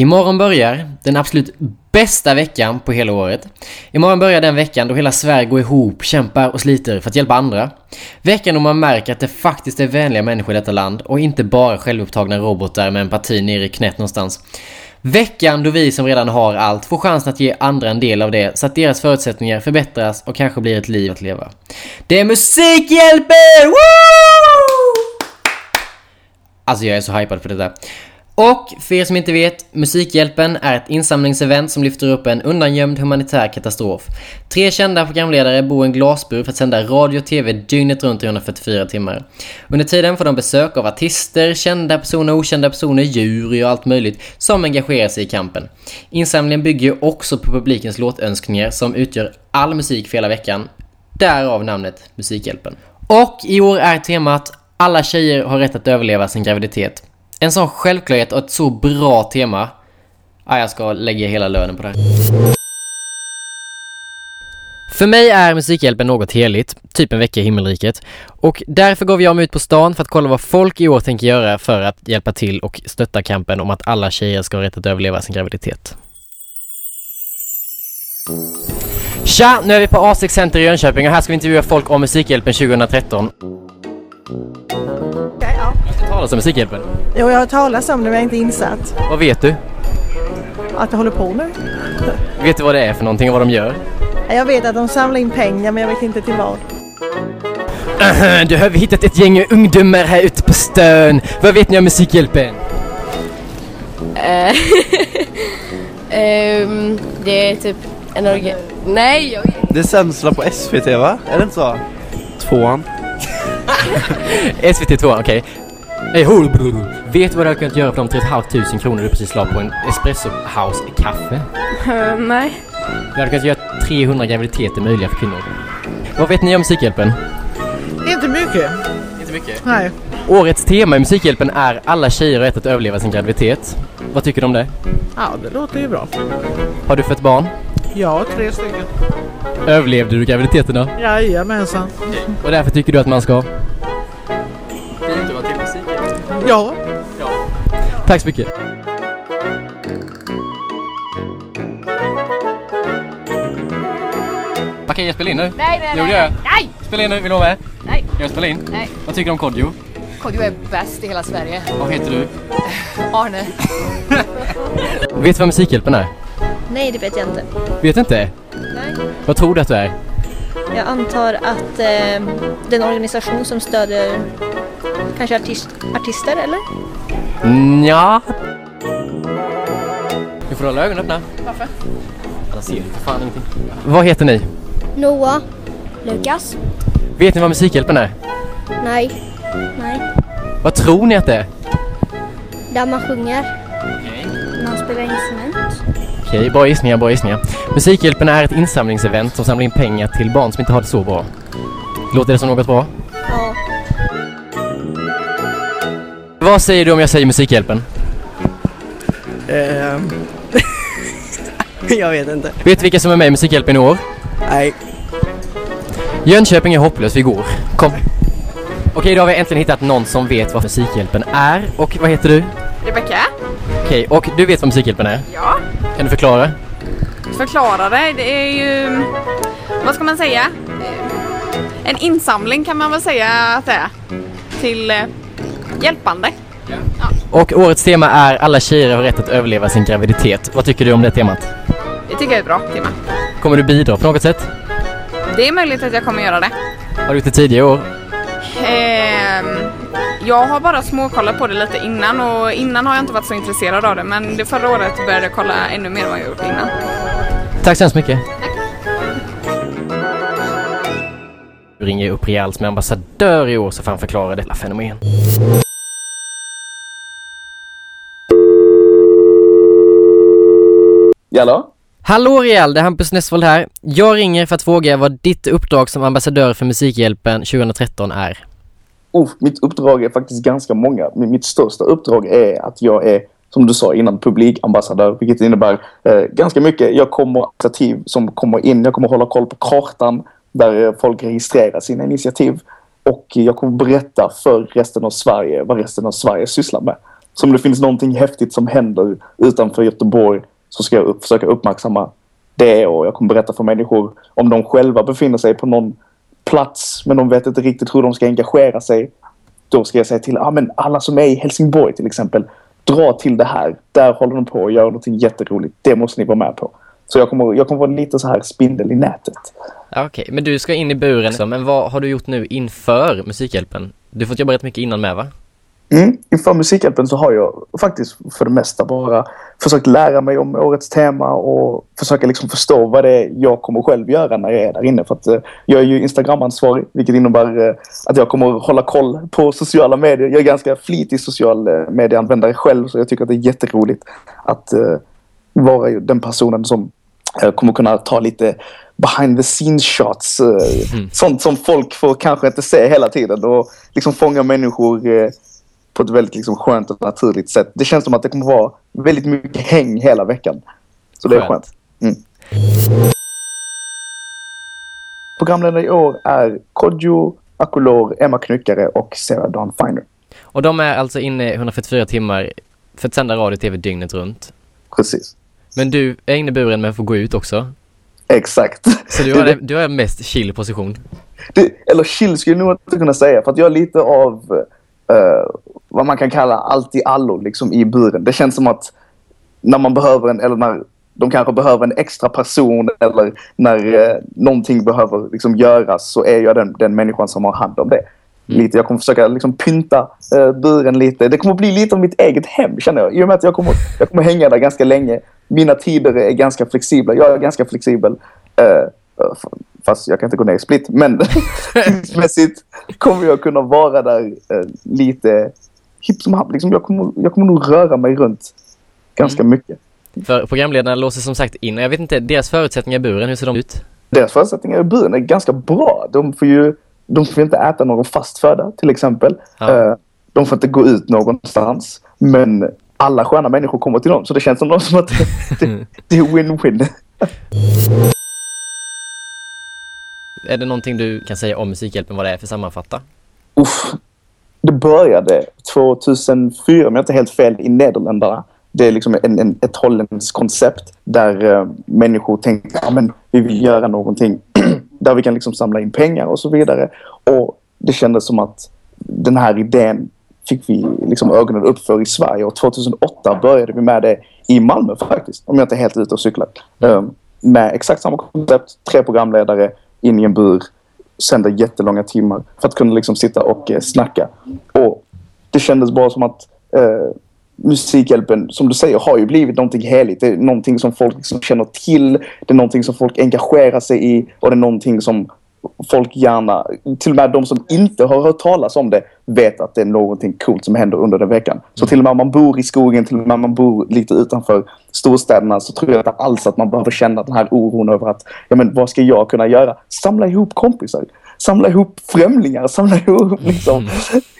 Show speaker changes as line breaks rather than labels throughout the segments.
Imorgon börjar den absolut bästa veckan på hela året. Imorgon börjar den veckan då hela Sverige går ihop, kämpar och sliter för att hjälpa andra. Veckan då man märker att det faktiskt är vänliga människor i detta land och inte bara självupptagna robotar med empati nere i knät någonstans. Veckan då vi som redan har allt får chansen att ge andra en del av det så att deras förutsättningar förbättras och kanske blir ett liv att leva. Det är Musikhjälpen! Woo! Alltså jag är så hypad för det där. Och för er som inte vet, Musikhjälpen är ett insamlingsevent som lyfter upp en undangömd humanitär katastrof. Tre kända programledare bor i en glasbur för att sända radio och TV dygnet runt i 144 timmar. Under tiden får de besök av artister, kända personer, okända personer, djur och allt möjligt som engagerar sig i kampen. Insamlingen bygger också på publikens låtönskningar som utgör all musik för hela veckan. Därav namnet Musikhjälpen. Och i år är temat Alla tjejer har rätt att överleva sin graviditet. En sån självklarhet och ett så bra tema. Ja, jag ska lägga hela lönen på det här. För mig är Musikhjälpen något heligt, typ en vecka i himmelriket. Och därför gav jag mig ut på stan för att kolla vad folk i år tänker göra för att hjälpa till och stötta kampen om att alla tjejer ska ha rätt att överleva sin graviditet. Tja! Nu är vi på A6 Center i Jönköping och här ska vi intervjua folk om Musikhjälpen 2013. Talas om Musikhjälpen?
Jo, jag har hört talas om det men jag är inte insatt.
Vad vet du?
Att det håller på nu.
Vet du vad det är för någonting och vad de gör?
Jag vet att de samlar in pengar men jag vet inte till vad.
Du har vi hittat ett gäng ungdomar här ute på stan. Vad vet ni om Musikhjälpen?
Ehm, det är typ en organ... Nej, jag
Det sänds på SVT va? Är det inte så? Tvåan.
SVT 2, okej. Hey, hol, Vet du vad du hade kunnat göra för de 3 500 kronor du precis la på en Espresso House-kaffe?
uh, Nej.
Du hade kunnat göra 300 graviditeter möjliga för kvinnor. Vad vet ni om Musikhjälpen?
Inte mycket.
Inte mycket.
Nej.
Årets tema i Musikhjälpen är alla tjejer har rätt att överleva sin graviditet. Vad tycker du om det?
Ja, det låter ju bra.
Har du fött barn?
Ja, tre stycken.
Överlevde du graviditeten då?
Jajamensan.
Och därför tycker du att man ska... Musikhjälpen?
Ja.
Tack så mycket. Okej, jag spelar in nu.
Nej, nej,
Jo, det gör jag.
Nej!
Spela in nu, vill du vara med?
Nej.
Jag spelar in.
Nej.
Vad tycker du om Kodjo?
Kodjo är bäst i hela Sverige.
Vad heter du?
Arne.
Vet du vad Musikhjälpen är?
Nej, det vet jag inte.
Vet inte?
Nej.
Vad tror du att du är?
Jag antar att eh, det är en organisation som stöder kanske artist, artister, eller?
Ja. Du får hålla ögonen öppna. Varför? Annars ser du för fan ingenting. Vad heter ni?
Noah. Lukas.
Vet ni vad Musikhjälpen är?
Nej. Nej.
Vad tror ni att det är?
Där man sjunger. Man spelar instrument.
Okej, bra gissningar, bra gissningar. Musikhjälpen är ett insamlingsevent som samlar in pengar till barn som inte har det så bra. Låter det som något bra? Vad säger du om jag säger Musikhjälpen?
Ehm. jag vet inte.
Vet du vilka som är med i Musikhjälpen i år?
Nej.
Jönköping är hopplös, vi går. Kom. Okej, då har vi äntligen hittat någon som vet vad Musikhjälpen är. Och vad heter du?
Rebecka?
Okej, och du vet vad Musikhjälpen är?
Ja.
Kan du förklara?
Förklara det. Det är ju... Vad ska man säga? En insamling kan man väl säga att det är. Till hjälpande.
Och årets tema är alla tjejer har rätt att överleva sin graviditet. Vad tycker du om det temat?
Det tycker jag är ett bra tema.
Kommer du bidra på något sätt?
Det är möjligt att jag kommer göra det.
Har du gjort det tidigare år?
Ehm, jag har bara småkollat på det lite innan och innan har jag inte varit så intresserad av det men det förra året började jag kolla ännu mer än vad jag gjort innan.
Tack så hemskt mycket. Du ringer upp som är ambassadör i år så får han förklara detta fenomen.
Jalla?
Hallå Real, det är Hampus Nessvold här. Jag ringer för att fråga vad ditt uppdrag som ambassadör för Musikhjälpen 2013 är.
Oh, mitt uppdrag är faktiskt ganska många. Mitt största uppdrag är att jag är, som du sa innan, publikambassadör. Vilket innebär eh, ganska mycket. Jag kommer initiativ som kommer in. Jag kommer hålla koll på kartan där eh, folk registrerar sina initiativ. Och jag kommer berätta för resten av Sverige vad resten av Sverige sysslar med. Så om det finns någonting häftigt som händer utanför Göteborg så ska jag upp, försöka uppmärksamma det och jag kommer berätta för människor om de själva befinner sig på någon plats men de vet inte riktigt hur de ska engagera sig. Då ska jag säga till ah, men alla som är i Helsingborg till exempel, dra till det här. Där håller de på att göra någonting jätteroligt. Det måste ni vara med på. Så jag kommer, jag kommer vara lite så här spindel i nätet.
Okej, Okej, men du ska in i buren. Liksom. Men vad har du gjort nu inför Musikhjälpen? Du har fått jobba rätt mycket innan med va?
Mm. Inför Musikhjälpen så har jag faktiskt för det mesta bara försökt lära mig om årets tema och försöka liksom förstå vad det är jag kommer själv göra när jag är där inne. För att eh, jag är ju Instagram-ansvarig vilket innebär eh, att jag kommer hålla koll på sociala medier. Jag är ganska flitig social eh, medieanvändare själv så jag tycker att det är jätteroligt att eh, vara den personen som kommer kunna ta lite behind the scenes shots. Eh, Sånt som folk får kanske inte se hela tiden och liksom fånga människor på ett väldigt liksom skönt och naturligt sätt. Det känns som att det kommer vara väldigt mycket häng hela veckan. Så det är
Skönt.
Mm. Programledare i år är Kodjo Akolor, Emma Knyckare och Sarah Dawn Finer.
Och de är alltså inne 144 timmar för att sända radio och tv dygnet runt.
Precis.
Men du är inne i buren men får gå ut också.
Exakt.
Så du har, du har mest chill position.
Det, eller chill skulle jag nog inte kunna säga. För att jag är lite av eh, vad man kan kalla allt i allo liksom, i buren. Det känns som att när man behöver en, eller när de kanske behöver en extra person eller när eh, någonting behöver liksom, göras så är jag den, den människan som har hand om det. Lite, jag kommer försöka liksom, pynta eh, buren lite. Det kommer bli lite av mitt eget hem känner jag. I och med att jag kommer, jag kommer hänga där ganska länge. Mina tider är ganska flexibla. Jag är ganska flexibel. Eh, fast jag kan inte gå ner i split. Men tidsmässigt kommer jag kunna vara där eh, lite hipp som happ. Liksom, jag, kommer, jag kommer nog röra mig runt ganska mycket.
För programledarna låser som sagt in jag vet inte, deras förutsättningar i buren, hur ser de ut?
Deras förutsättningar i buren är ganska bra. De får ju de får inte äta någon fast föda till exempel.
Ja.
Eh, de får inte gå ut någonstans. Men alla sköna människor kommer till dem. Så det känns som, som att det, det är win-win.
Är det någonting du kan säga om Musikhjälpen, vad det är för sammanfatta?
Uff. Det började 2004, om jag inte helt fel, i Nederländerna. Det är liksom en, en, ett holländskt koncept där eh, människor tänker att ja, vi vill göra någonting där vi kan liksom samla in pengar och så vidare. Och det kändes som att den här idén fick vi liksom ögonen upp för i Sverige och 2008 började vi med det i Malmö faktiskt, om jag inte är helt ute och cyklar. Ehm, med exakt samma koncept, tre programledare in i en bur, sända jättelånga timmar för att kunna liksom sitta och eh, snacka. Och det kändes bara som att eh, Musikhjälpen, som du säger, har ju blivit någonting heligt. Det är någonting som folk liksom känner till. Det är någonting som folk engagerar sig i. Och det är någonting som folk gärna, till och med de som inte har hört talas om det, vet att det är någonting coolt som händer under den veckan. Så till och med om man bor i skogen, till och med om man bor lite utanför storstäderna så tror jag inte alls att man behöver känna den här oron över att, ja men vad ska jag kunna göra? Samla ihop kompisar. Samla ihop främlingar, samla ihop liksom,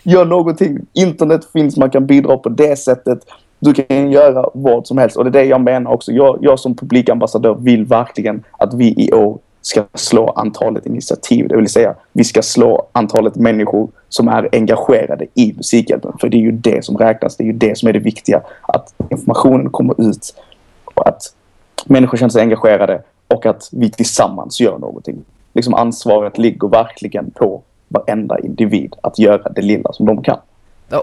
gör någonting. Internet finns, man kan bidra på det sättet. Du kan göra vad som helst och det är det jag menar också. Jag, jag som publikambassadör vill verkligen att vi i år ska slå antalet initiativ. Det vill säga, vi ska slå antalet människor som är engagerade i Musikhjälpen. För det är ju det som räknas. Det är ju det som är det viktiga. Att informationen kommer ut och att människor känner sig engagerade och att vi tillsammans gör någonting. Liksom ansvaret ligger verkligen på varenda individ att göra det lilla som de kan.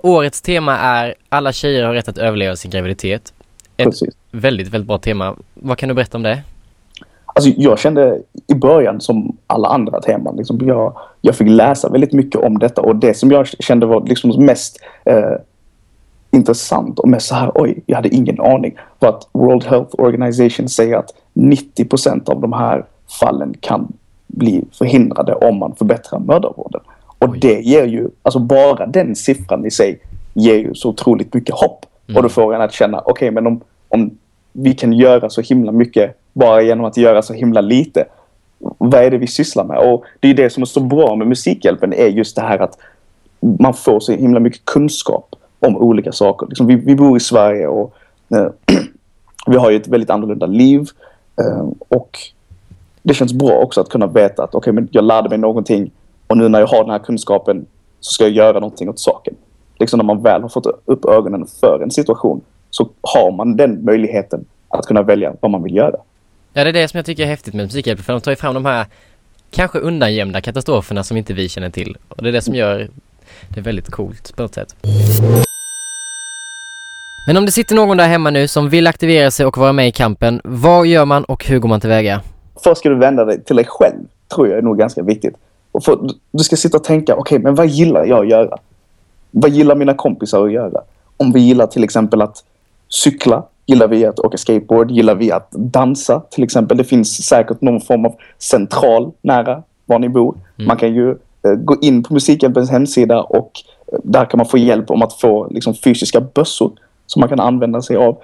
Årets tema är alla tjejer har rätt att överleva sin graviditet. Ett
Precis.
väldigt, väldigt bra tema. Vad kan du berätta om det?
Alltså, jag kände i början som alla andra teman. Liksom, jag, jag fick läsa väldigt mycket om detta och det som jag kände var liksom mest eh, intressant och mest så här, oj, jag hade ingen aning. Var att World Health Organization säger att 90% av de här fallen kan bli förhindrade om man förbättrar mödravården. Och
Oj.
det ger ju, alltså bara den siffran i sig ger ju så otroligt mycket hopp. Och då får en att känna, okej men om, om vi kan göra så himla mycket bara genom att göra så himla lite. Vad är det vi sysslar med? Och det är det som är så bra med Musikhjälpen är just det här att man får så himla mycket kunskap om olika saker. Liksom vi, vi bor i Sverige och eh, vi har ju ett väldigt annorlunda liv. Eh, och det känns bra också att kunna veta att okej, men jag lärde mig någonting Och nu när jag har den här kunskapen så ska jag göra någonting åt saken. Liksom när man väl har fått upp ögonen för en situation så har man den möjligheten att kunna välja vad man vill göra.
Ja, det är det som jag tycker är häftigt med Musikhjälpen, för de tar ju fram de här kanske undangömda katastroferna som inte vi känner till. Och det är det som gör det väldigt coolt på något sätt. Men om det sitter någon där hemma nu som vill aktivera sig och vara med i kampen, vad gör man och hur går man tillväga?
Först ska du vända dig till dig själv, tror jag är nog ganska viktigt. Och för, du ska sitta och tänka, okej, okay, men vad gillar jag att göra? Vad gillar mina kompisar att göra? Om vi gillar till exempel att cykla, gillar vi att åka skateboard, gillar vi att dansa till exempel. Det finns säkert någon form av central nära var ni bor. Mm. Man kan ju eh, gå in på Musikhjälpens hemsida och eh, där kan man få hjälp om att få liksom, fysiska bössor som man kan använda sig av.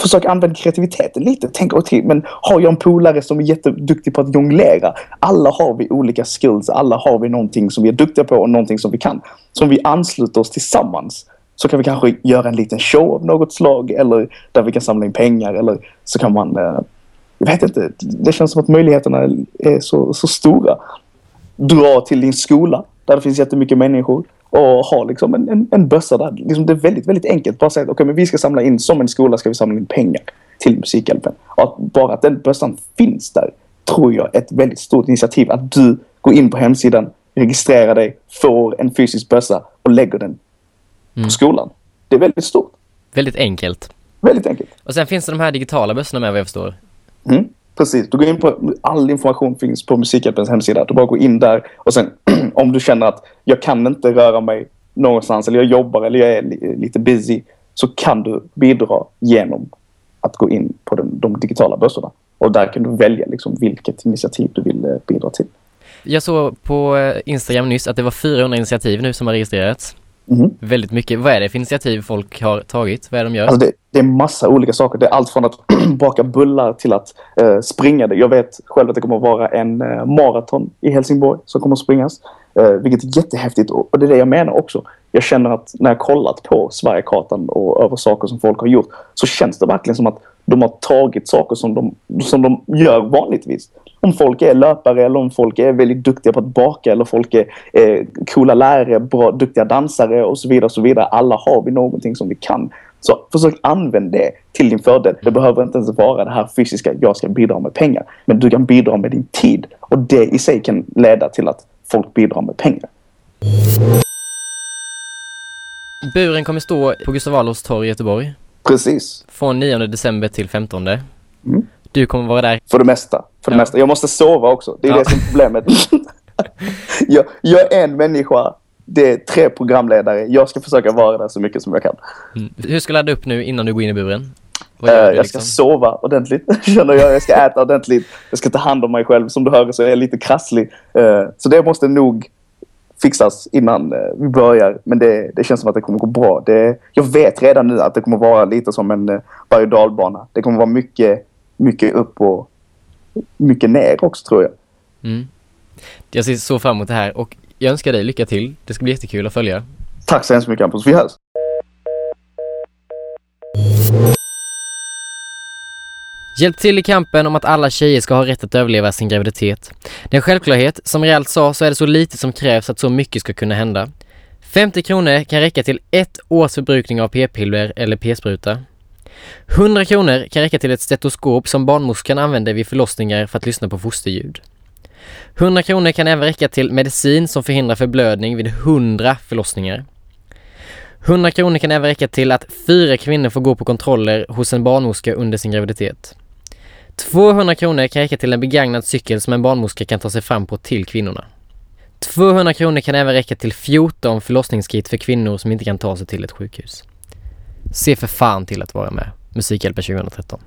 Försök använda kreativiteten lite. Tänk, okay, men har jag en polare som är jätteduktig på att jonglera? Alla har vi olika skills. Alla har vi någonting som vi är duktiga på och någonting som vi kan. Som vi ansluter oss tillsammans så kan vi kanske göra en liten show av något slag eller där vi kan samla in pengar eller så kan man... Eh, jag vet inte. Det känns som att möjligheterna är så, så stora. Dra till din skola där det finns jättemycket människor och ha liksom en, en, en bössa där. Liksom det är väldigt, väldigt enkelt. Bara säga att okay, men vi ska samla in, som en skola ska vi samla in pengar till Musikhjälpen. Och att bara att den bössan finns där tror jag är ett väldigt stort initiativ. Att du går in på hemsidan, registrerar dig, får en fysisk bössa och lägger den mm. på skolan. Det är väldigt stort.
Väldigt enkelt.
Väldigt enkelt.
Och sen finns det de här digitala bössorna med vad jag förstår.
Mm. Precis, du går in på, all information finns på Musikhjälpens hemsida. Du bara går in där och sen om du känner att jag kan inte röra mig någonstans eller jag jobbar eller jag är lite busy så kan du bidra genom att gå in på den, de digitala bössorna. Och där kan du välja liksom vilket initiativ du vill eh, bidra till.
Jag såg på eh, Instagram nyss att det var 400 initiativ nu som har registrerats. Mm. Väldigt mycket. Vad är det för initiativ folk har tagit? Vad är det de gör?
Alltså det, det är massa olika saker. Det är allt från att baka bullar till att uh, springa. Jag vet själv att det kommer att vara en uh, maraton i Helsingborg som kommer att springas. Uh, vilket är jättehäftigt och, och det är det jag menar också. Jag känner att när jag kollat på Sverigekartan och över saker som folk har gjort så känns det verkligen som att de har tagit saker som de, som de gör vanligtvis om folk är löpare eller om folk är väldigt duktiga på att baka eller folk är eh, coola lärare, bra, duktiga dansare och så vidare. Och så vidare. Alla har vi någonting som vi kan. Så försök använda det till din fördel. Det behöver inte ens vara det här fysiska, jag ska bidra med pengar. Men du kan bidra med din tid. Och det i sig kan leda till att folk bidrar med pengar.
Buren kommer stå på Gustav Adolfs torg i Göteborg.
Precis.
Från 9 december till 15. Mm. Du kommer vara där?
För det mesta. För det mesta. Jag måste sova också. Det är ja. det som är problemet. jag, jag är en människa. Det är tre programledare. Jag ska försöka vara där så mycket som jag kan.
Mm. Hur ska du ladda upp nu innan du går in i buren?
Uh, jag liksom? ska sova ordentligt, känner jag. Jag ska äta ordentligt. Jag ska ta hand om mig själv. Som du hör så är jag lite krasslig. Uh, så det måste nog fixas innan uh, vi börjar. Men det, det, känns som att det kommer gå bra. Det, jag vet redan nu att det kommer vara lite som en uh, berg och dalbana. Det kommer vara mycket mycket upp och mycket ner också tror jag.
Mm. Jag ser så fram emot det här och jag önskar dig lycka till. Det ska bli jättekul att följa.
Tack så hemskt mycket Hampus. Vi hörs.
Hjälp till i kampen om att alla tjejer ska ha rätt att överleva sin graviditet. Det är en självklarhet. Som Realt sa så är det så lite som krävs att så mycket ska kunna hända. 50 kronor kan räcka till ett års förbrukning av p-piller eller p-spruta. 100 kronor kan räcka till ett stetoskop som barnmorskan använder vid förlossningar för att lyssna på fosterljud. 100 kronor kan även räcka till medicin som förhindrar förblödning vid 100 förlossningar. 100 kronor kan även räcka till att fyra kvinnor får gå på kontroller hos en barnmorska under sin graviditet. 200 kronor kan räcka till en begagnad cykel som en barnmorska kan ta sig fram på till kvinnorna. 200 kronor kan även räcka till 14 förlossningskit för kvinnor som inte kan ta sig till ett sjukhus. Se för fan till att vara med. Musikhjälpen 2013.